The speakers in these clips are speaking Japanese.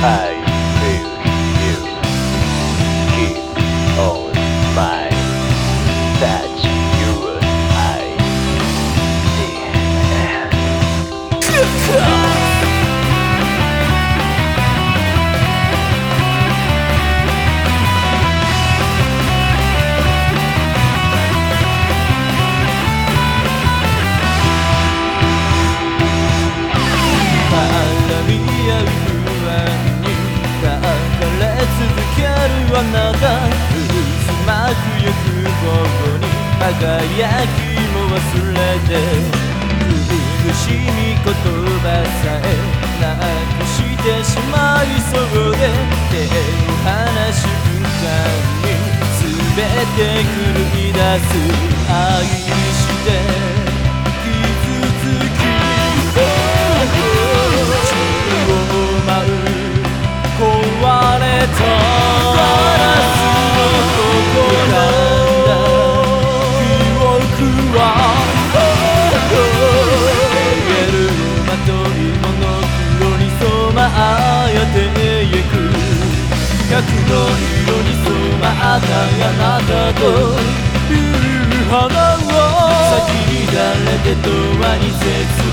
Bye. 渦巻く欲望に輝きも忘れて苦しみ言葉さえなくしてしまいそうで手を離す。瞬間に全て狂い出す。愛しての色に染まったあなたという花を先に誰で永遠に絶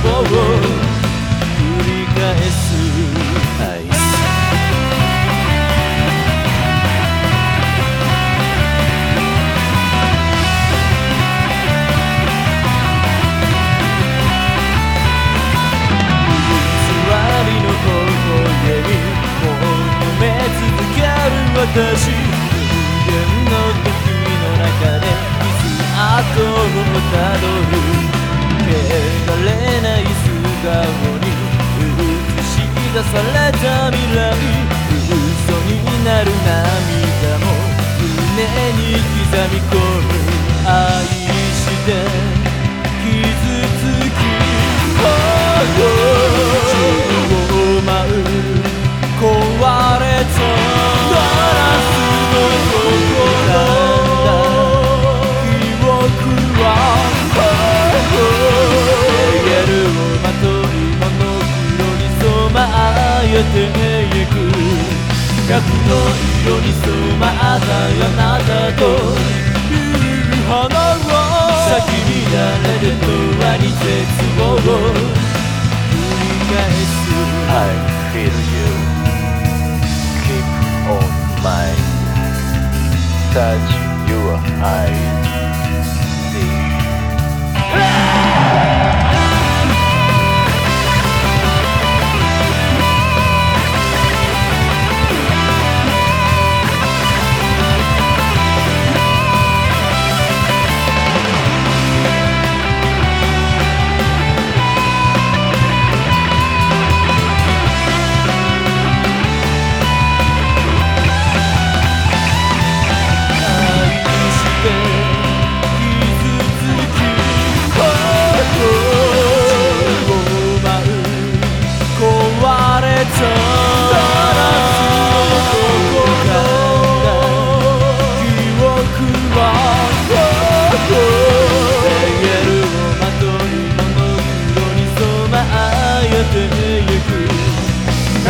望たどる。汚れない素顔に映し出された未来。えてゆく核の色に染まったあなたという花を咲き乱れる永遠に絶望を繰り返す I feel you. Keep on mine touch.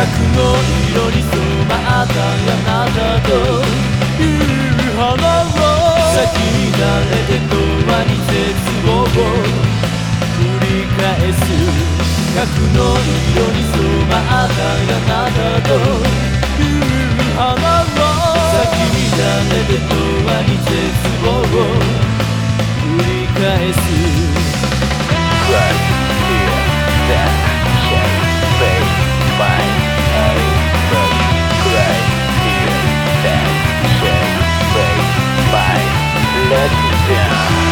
の色に染まったあなたという花を先に誰でとはに絶望を繰り返す核の色に染まったあなたという花を先に誰でとはに絶望 Yeah.